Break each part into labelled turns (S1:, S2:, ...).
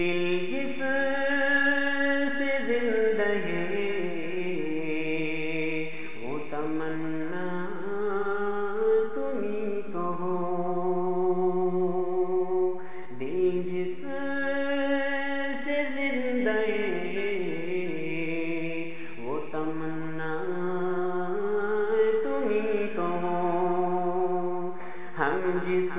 S1: دل جس سے زندگی وہ تمنا تمہیں تو دل جس سے زندگی وہ تمنا تمہیں تو ہم جس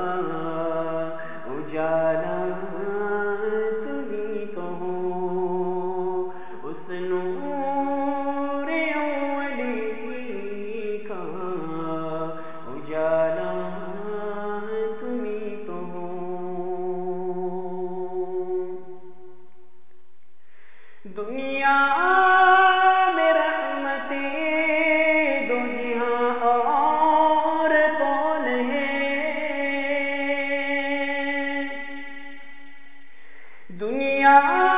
S1: دنیا